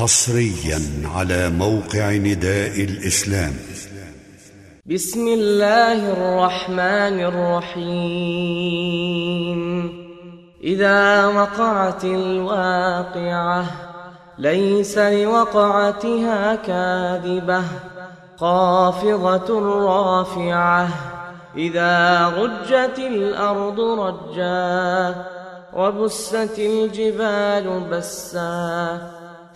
حصريا على موقع نداء الإسلام. بسم الله الرحمن الرحيم. إذا وقعت الواقعة ليس لوقعتها كاذبة خافضه رافعة. إذا رجت الأرض رجا وبست الجبال بسا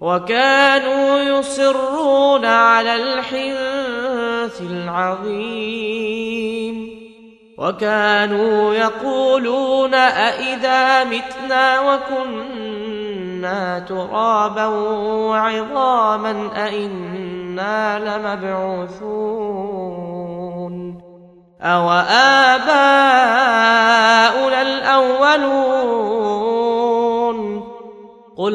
وكانوا يصرون على الحنث العظيم. وكانوا يقولون أئذا متنا وكنا ترابا وعظاما أئنا لمبعوثون. أو آباؤنا الأولون؟ قل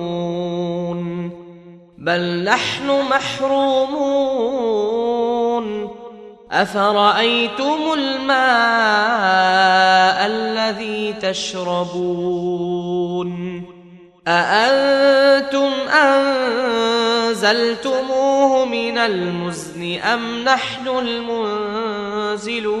بل نحن محرومون. أفرأيتم الماء الذي تشربون؟ أأنتم أنزلتموه من المزن أم نحن المنزلون؟